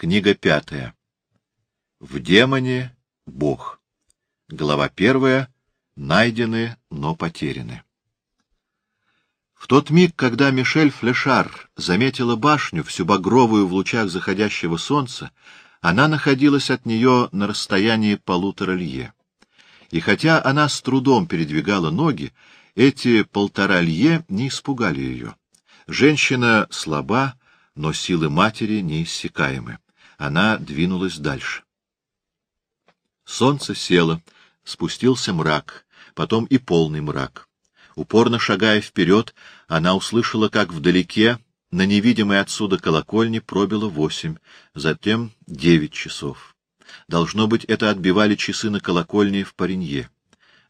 Книга пятая. В демоне Бог. Глава первая. Найдены, но потеряны. В тот миг, когда Мишель Флешар заметила башню, всю багровую в лучах заходящего солнца, она находилась от нее на расстоянии полутора лье. И хотя она с трудом передвигала ноги, эти полтора лье не испугали ее. Женщина слаба, но силы матери неиссякаемы она двинулась дальше. Солнце село, спустился мрак, потом и полный мрак. Упорно шагая вперед, она услышала, как вдалеке, на невидимой отсюда колокольне, пробило восемь, затем девять часов. Должно быть, это отбивали часы на колокольне в Паренье.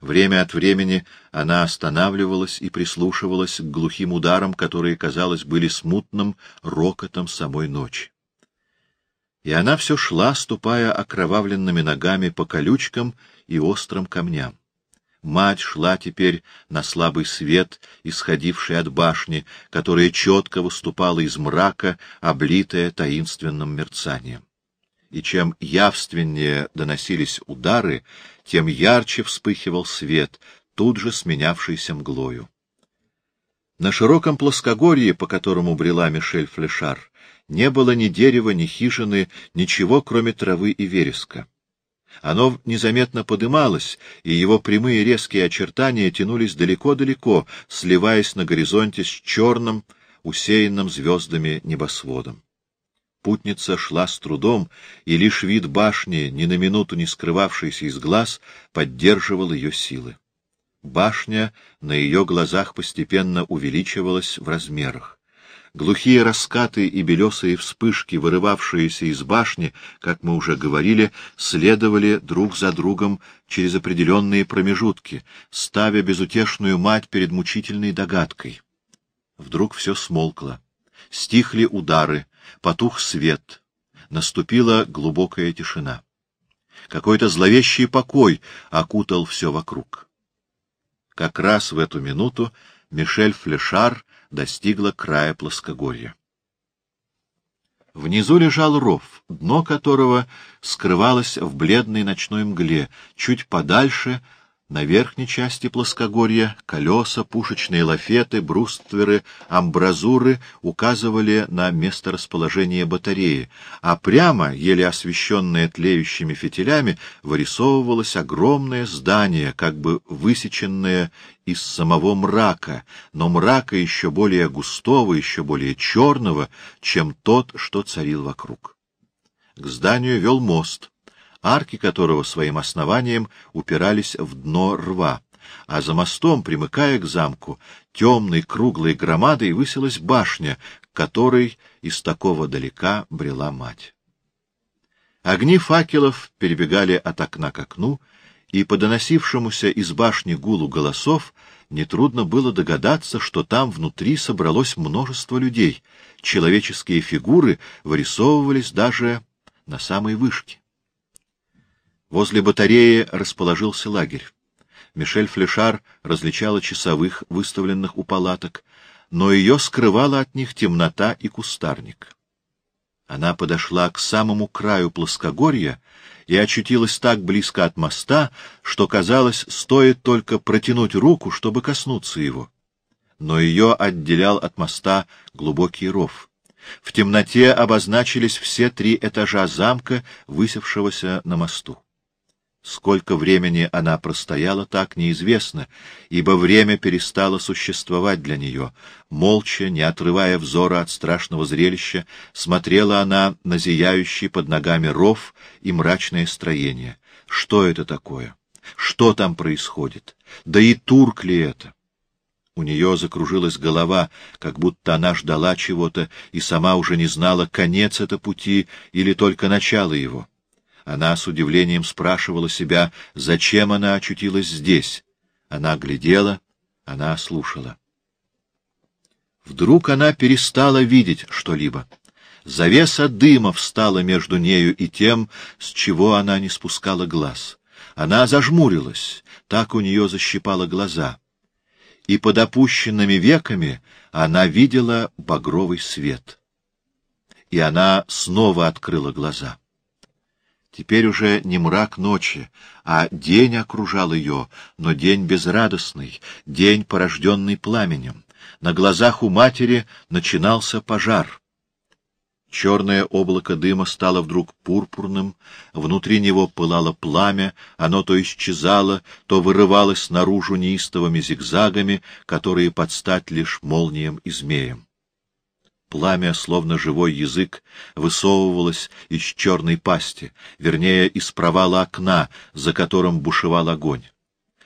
Время от времени она останавливалась и прислушивалась к глухим ударам, которые, казалось, были смутным рокотом самой ночи. И она все шла, ступая окровавленными ногами по колючкам и острым камням. Мать шла теперь на слабый свет, исходивший от башни, которая четко выступала из мрака, облитая таинственным мерцанием. И чем явственнее доносились удары, тем ярче вспыхивал свет, тут же сменявшийся мглою. На широком плоскогорье, по которому брела Мишель Флешар, не было ни дерева, ни хижины, ничего, кроме травы и вереска. Оно незаметно подымалось, и его прямые резкие очертания тянулись далеко-далеко, сливаясь на горизонте с черным, усеянным звездами небосводом. Путница шла с трудом, и лишь вид башни, ни на минуту не скрывавшийся из глаз, поддерживал ее силы. Башня на ее глазах постепенно увеличивалась в размерах. Глухие раскаты и белесые вспышки, вырывавшиеся из башни, как мы уже говорили, следовали друг за другом через определенные промежутки, ставя безутешную мать перед мучительной догадкой. Вдруг все смолкло. Стихли удары, потух свет. Наступила глубокая тишина. Какой-то зловещий покой окутал все вокруг. Как раз в эту минуту Мишель Флешар достигла края плоскогорья. Внизу лежал ров, дно которого скрывалось в бледной ночной мгле, чуть подальше — на верхней части плоскогорья колеса, пушечные лафеты, брустверы, амбразуры указывали на месторасположение батареи, а прямо, еле освещенное тлеющими фитилями, вырисовывалось огромное здание, как бы высеченное из самого мрака, но мрака еще более густого, еще более черного, чем тот, что царил вокруг. К зданию вел мост — арки которого своим основанием упирались в дно рва, а за мостом, примыкая к замку, темной круглой громадой высилась башня, которой из такого далека брела мать. Огни факелов перебегали от окна к окну, и по доносившемуся из башни гулу голосов нетрудно было догадаться, что там внутри собралось множество людей, человеческие фигуры вырисовывались даже на самой вышке. Возле батареи расположился лагерь. Мишель Флешар различала часовых, выставленных у палаток, но ее скрывала от них темнота и кустарник. Она подошла к самому краю плоскогорья и очутилась так близко от моста, что, казалось, стоит только протянуть руку, чтобы коснуться его. Но ее отделял от моста глубокий ров. В темноте обозначились все три этажа замка, высевшегося на мосту. Сколько времени она простояла, так неизвестно, ибо время перестало существовать для нее. Молча, не отрывая взора от страшного зрелища, смотрела она на зияющий под ногами ров и мрачное строение. Что это такое? Что там происходит? Да и турк ли это? У нее закружилась голова, как будто она ждала чего-то и сама уже не знала, конец это пути или только начало его. Она с удивлением спрашивала себя, зачем она очутилась здесь. Она глядела, она слушала. Вдруг она перестала видеть что-либо. Завеса дыма встала между нею и тем, с чего она не спускала глаз. Она зажмурилась, так у нее защипало глаза. И под опущенными веками она видела багровый свет. и она снова открыла глаза. Теперь уже не мрак ночи, а день окружал ее, но день безрадостный, день, порожденный пламенем. На глазах у матери начинался пожар. Черное облако дыма стало вдруг пурпурным, внутри него пылало пламя, оно то исчезало, то вырывалось наружу неистовыми зигзагами, которые подстать лишь молниям и змеям. Пламя, словно живой язык, высовывалось из черной пасти, вернее, из провала окна, за которым бушевал огонь.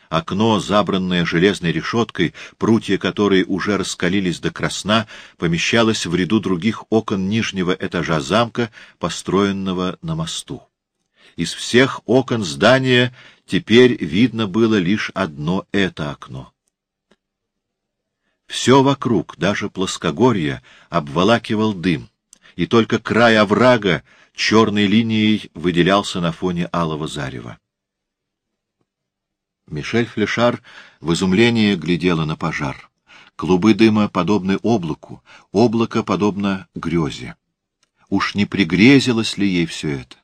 Окно, забранное железной решеткой, прутья которой уже раскалились до красна, помещалось в ряду других окон нижнего этажа замка, построенного на мосту. Из всех окон здания теперь видно было лишь одно это окно. Все вокруг, даже плоскогорье, обволакивал дым, и только край оврага черной линией выделялся на фоне алого зарева. Мишель Флешар в изумлении глядела на пожар. Клубы дыма подобны облаку, облако подобно грезе. Уж не пригрезилось ли ей все это?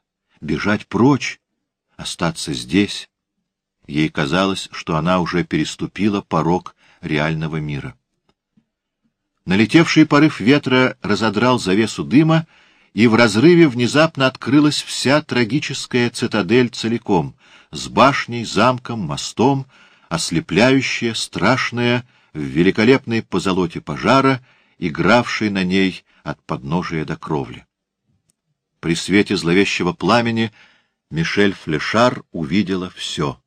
Бежать прочь? Остаться здесь? Ей казалось, что она уже переступила порог реального мира. Налетевший порыв ветра разодрал завесу дыма, и в разрыве внезапно открылась вся трагическая цитадель целиком, с башней, замком, мостом, ослепляющая, страшная, в великолепной позолоте пожара, игравшей на ней от подножия до кровли. При свете зловещего пламени Мишель Флешар увидела все.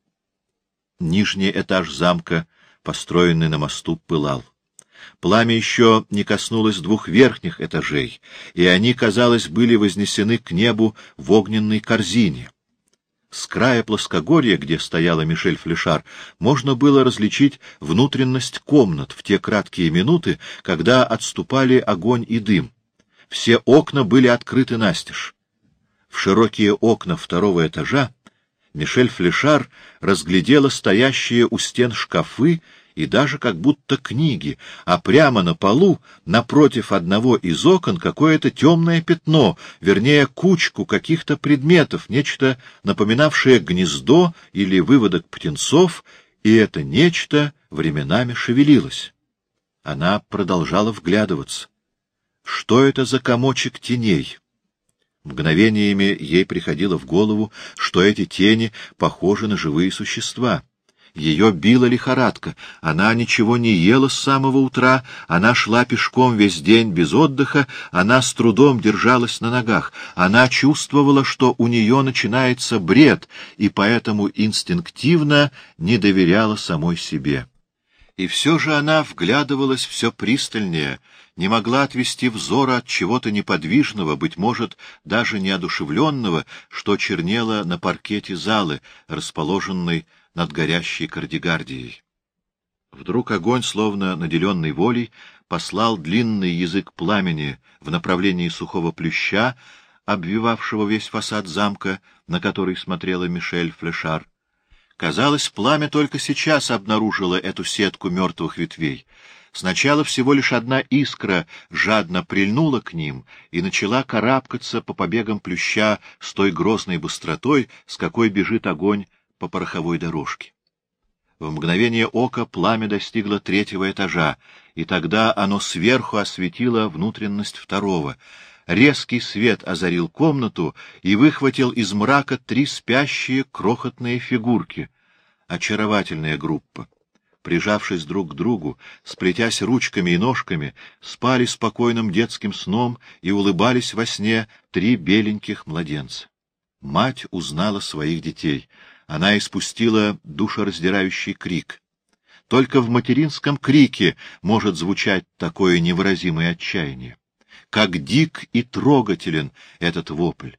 Нижний этаж замка, построенный на мосту, пылал. Пламя еще не коснулось двух верхних этажей, и они, казалось, были вознесены к небу в огненной корзине. С края плоскогорья, где стояла Мишель Флешар, можно было различить внутренность комнат в те краткие минуты, когда отступали огонь и дым. Все окна были открыты настежь. В широкие окна второго этажа Мишель Флешар разглядела стоящие у стен шкафы и даже как будто книги, а прямо на полу, напротив одного из окон, какое-то темное пятно, вернее, кучку каких-то предметов, нечто напоминавшее гнездо или выводок птенцов, и это нечто временами шевелилось. Она продолжала вглядываться. Что это за комочек теней? Мгновениями ей приходило в голову, что эти тени похожи на живые существа. Ее била лихорадка, она ничего не ела с самого утра, она шла пешком весь день без отдыха, она с трудом держалась на ногах, она чувствовала, что у нее начинается бред, и поэтому инстинктивно не доверяла самой себе. И все же она вглядывалась все пристальнее, не могла отвести взора от чего-то неподвижного, быть может, даже неодушевленного, что чернело на паркете залы, расположенной над горящей кардигардией. Вдруг огонь, словно наделенный волей, послал длинный язык пламени в направлении сухого плюща, обвивавшего весь фасад замка, на который смотрела Мишель Флешар. Казалось, пламя только сейчас обнаружило эту сетку мертвых ветвей. Сначала всего лишь одна искра жадно прильнула к ним и начала карабкаться по побегам плюща с той грозной быстротой, с какой бежит огонь по пороховой дорожке. В мгновение ока пламя достигло третьего этажа, и тогда оно сверху осветило внутренность второго. Резкий свет озарил комнату и выхватил из мрака три спящие крохотные фигурки. Очаровательная группа. Прижавшись друг к другу, сплетясь ручками и ножками, спали спокойным детским сном и улыбались во сне три беленьких младенца. Мать узнала своих детей — она испустила душераздирающий крик. Только в материнском крике может звучать такое невыразимое отчаяние. Как дик и трогателен этот вопль.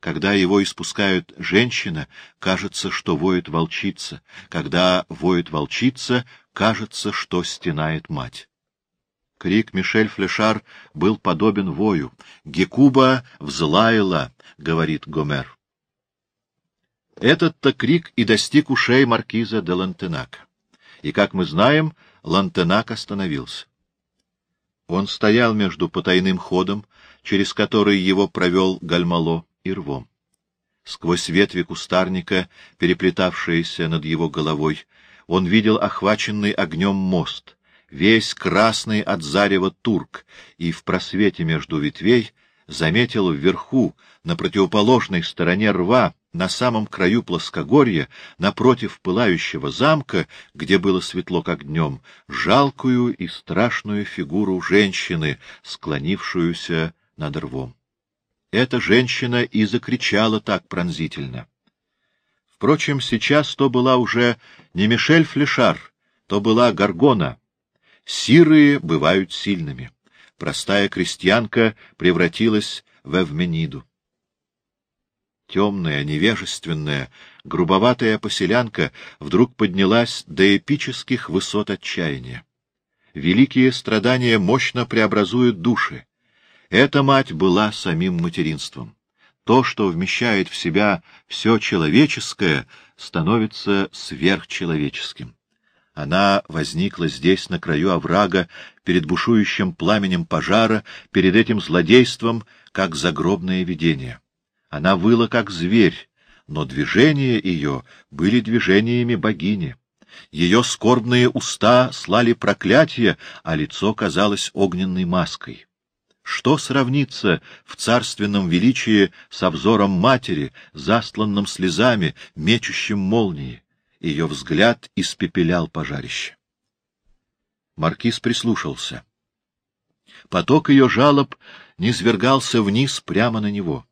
Когда его испускают женщина, кажется, что воет волчица. Когда воет волчица, кажется, что стенает мать. Крик Мишель Флешар был подобен вою. «Гекуба взлаяла», — говорит Гомер. Этот-то крик и достиг ушей маркиза де Лантенака. И, как мы знаем, Лантенак остановился. Он стоял между потайным ходом, через который его провел Гальмало, и рвом. Сквозь ветви кустарника, переплетавшиеся над его головой, он видел охваченный огнем мост, весь красный от зарева турк, и в просвете между ветвей заметил вверху, на противоположной стороне рва, на самом краю плоскогорья, напротив пылающего замка, где было светло как днем, жалкую и страшную фигуру женщины, склонившуюся над рвом. Эта женщина и закричала так пронзительно. Впрочем, сейчас то была уже не Мишель Флешар, то была Гаргона. Сирые бывают сильными. Простая крестьянка превратилась в Эвмениду. Темная, невежественная, грубоватая поселянка вдруг поднялась до эпических высот отчаяния. Великие страдания мощно преобразуют души. Эта мать была самим материнством. То, что вмещает в себя все человеческое, становится сверхчеловеческим. Она возникла здесь, на краю оврага, перед бушующим пламенем пожара, перед этим злодейством, как загробное видение. Она выла, как зверь, но движения ее были движениями богини. Ее скорбные уста слали проклятие, а лицо казалось огненной маской. Что сравнится в царственном величии со взором матери, застланным слезами, мечущим молнии? Ее взгляд испепелял пожарище. Маркиз прислушался. Поток ее жалоб низвергался вниз прямо на него.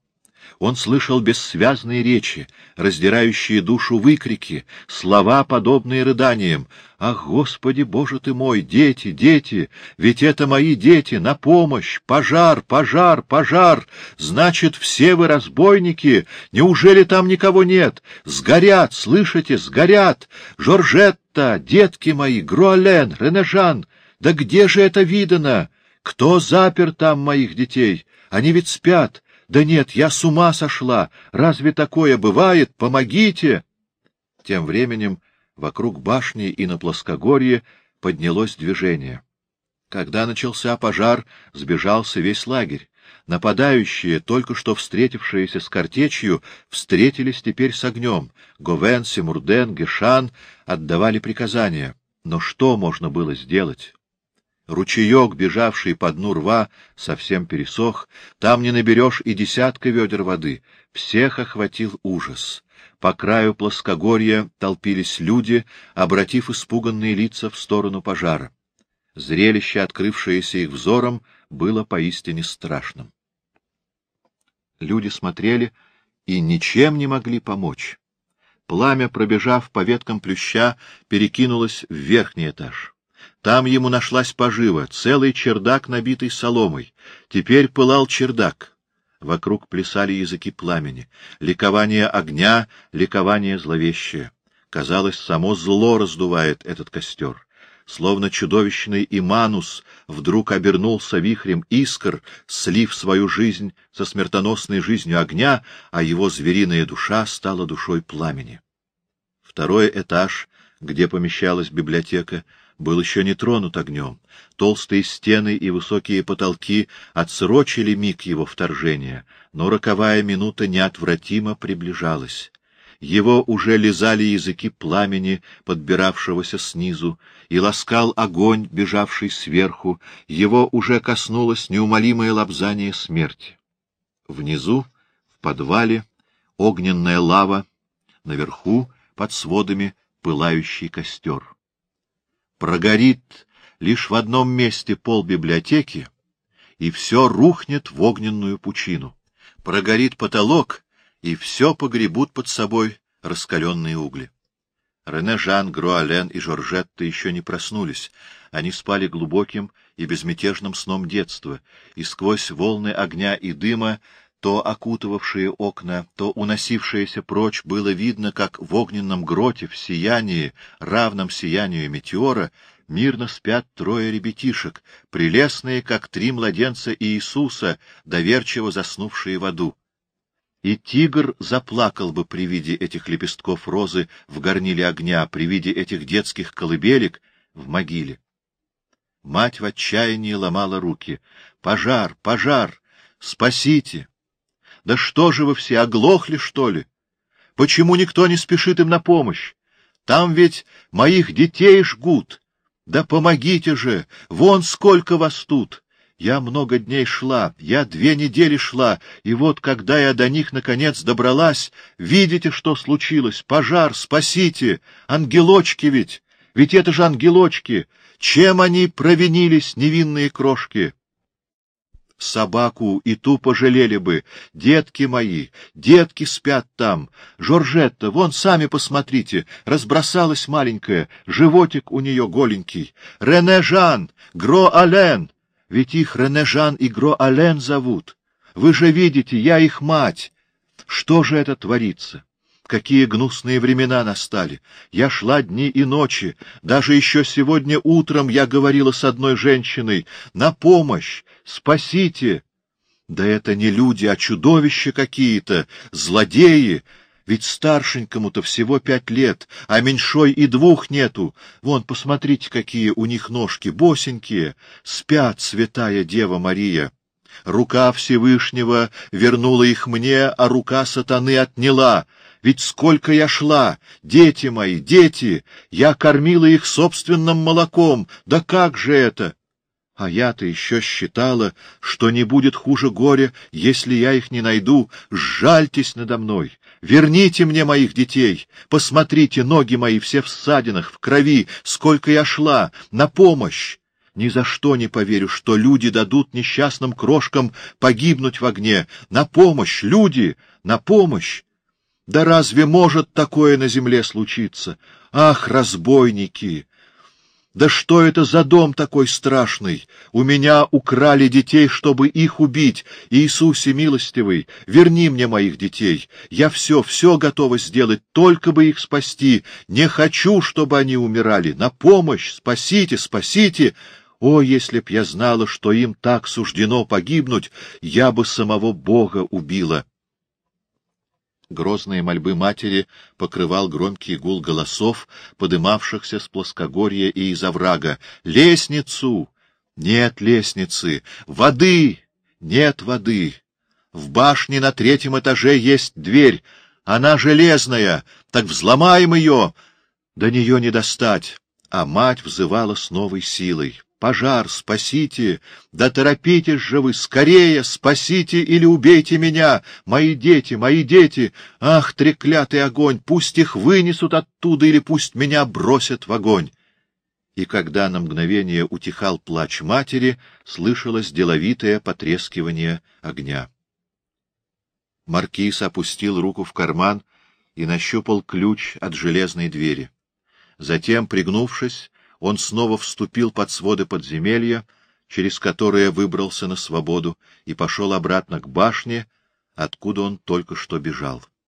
Он слышал бессвязные речи, раздирающие душу выкрики, слова, подобные рыданиям. «Ах, Господи, Боже ты мой! Дети, дети! Ведь это мои дети! На помощь! Пожар, пожар, пожар! Значит, все вы разбойники! Неужели там никого нет? Сгорят, слышите, сгорят! Жоржетта, детки мои, Груален, Ренежан! Да где же это видано? Кто запер там моих детей? Они ведь спят!» Да нет, я с ума сошла! Разве такое бывает? Помогите! Тем временем вокруг башни и на плоскогорье поднялось движение. Когда начался пожар, сбежался весь лагерь. Нападающие, только что встретившиеся с картечью, встретились теперь с огнем. Говен, Симурден, Гешан отдавали приказания. Но что можно было сделать? Ручеек, бежавший по дну рва, совсем пересох, там не наберешь и десятка ведер воды. Всех охватил ужас. По краю плоскогорья толпились люди, обратив испуганные лица в сторону пожара. Зрелище, открывшееся их взором, было поистине страшным. Люди смотрели и ничем не могли помочь. Пламя, пробежав по веткам плюща, перекинулось в верхний этаж. Там ему нашлась пожива, целый чердак, набитый соломой. Теперь пылал чердак. Вокруг плясали языки пламени. Ликование огня, ликование зловещее. Казалось, само зло раздувает этот костер. Словно чудовищный Иманус вдруг обернулся вихрем искр, слив свою жизнь со смертоносной жизнью огня, а его звериная душа стала душой пламени. Второй этаж, где помещалась библиотека, был еще не тронут огнем. Толстые стены и высокие потолки отсрочили миг его вторжения, но роковая минута неотвратимо приближалась. Его уже лизали языки пламени, подбиравшегося снизу, и ласкал огонь, бежавший сверху, его уже коснулось неумолимое лобзание смерти. Внизу, в подвале, огненная лава, наверху, под сводами, пылающий костер прогорит лишь в одном месте пол библиотеки, и все рухнет в огненную пучину. Прогорит потолок, и все погребут под собой раскаленные угли. Рене Жан, Груален и Жоржетта еще не проснулись. Они спали глубоким и безмятежным сном детства, и сквозь волны огня и дыма то окутывавшие окна, то уносившиеся прочь, было видно, как в огненном гроте, в сиянии, равном сиянию метеора, мирно спят трое ребятишек, прелестные, как три младенца Иисуса, доверчиво заснувшие в аду. И тигр заплакал бы при виде этих лепестков розы в горниле огня, при виде этих детских колыбелек в могиле. Мать в отчаянии ломала руки. «Пожар! Пожар! Спасите! Да что же вы все, оглохли, что ли? Почему никто не спешит им на помощь? Там ведь моих детей жгут. Да помогите же! Вон сколько вас тут! Я много дней шла, я две недели шла, и вот, когда я до них наконец добралась, видите, что случилось? Пожар, спасите! Ангелочки ведь! Ведь это же ангелочки! Чем они провинились, невинные крошки? Собаку и ту пожалели бы. Детки мои, детки спят там. Жоржетта, вон сами посмотрите, разбросалась маленькая, животик у нее голенький. Рене Жан, Гро-Ален, ведь их Рене Жан и Гро-Ален зовут. Вы же видите, я их мать. Что же это творится? Какие гнусные времена настали! Я шла дни и ночи. Даже еще сегодня утром я говорила с одной женщиной «На помощь! Спасите!» Да это не люди, а чудовища какие-то, злодеи! Ведь старшенькому-то всего пять лет, а меньшой и двух нету. Вон, посмотрите, какие у них ножки, босенькие. Спят, святая Дева Мария. Рука Всевышнего вернула их мне, а рука сатаны отняла. Ведь сколько я шла, дети мои, дети, я кормила их собственным молоком, да как же это? А я-то еще считала, что не будет хуже горя, если я их не найду. Жальтесь надо мной, верните мне моих детей, посмотрите, ноги мои все в ссадинах, в крови, сколько я шла, на помощь. Ни за что не поверю, что люди дадут несчастным крошкам погибнуть в огне. На помощь, люди, на помощь! Да разве может такое на земле случиться? Ах, разбойники! Да что это за дом такой страшный? У меня украли детей, чтобы их убить. Иисусе милостивый, верни мне моих детей. Я все, все готова сделать, только бы их спасти. Не хочу, чтобы они умирали. На помощь! Спасите, спасите! О, если б я знала, что им так суждено погибнуть, я бы самого Бога убила. Грозные мольбы матери покрывал громкий гул голосов, подымавшихся с плоскогорья и из оврага. «Лестницу! Нет лестницы! Воды! Нет воды! В башне на третьем этаже есть дверь. Она железная, так взломаем ее! До нее не достать!» А мать взывала с новой силой. Пожар, спасите! Да торопитесь же вы, скорее, спасите или убейте меня! Мои дети, мои дети! Ах, треклятый огонь! Пусть их вынесут оттуда или пусть меня бросят в огонь!» И когда на мгновение утихал плач матери, слышалось деловитое потрескивание огня. Маркиз опустил руку в карман и нащупал ключ от железной двери. Затем, пригнувшись, он снова вступил под своды подземелья, через которое выбрался на свободу, и пошел обратно к башне, откуда он только что бежал.